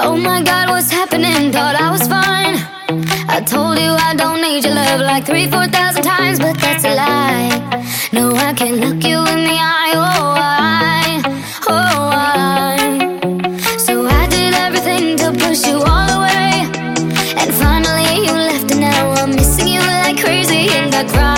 Oh my god, what's happening? Thought I was fine. I told you I don't need your love like three, four thousand times, but that's a lie. No, I can't look you in the eye. Oh, I, oh, I. So I did everything to push you all away. And finally, you left, and now I'm missing you like crazy, and I cry.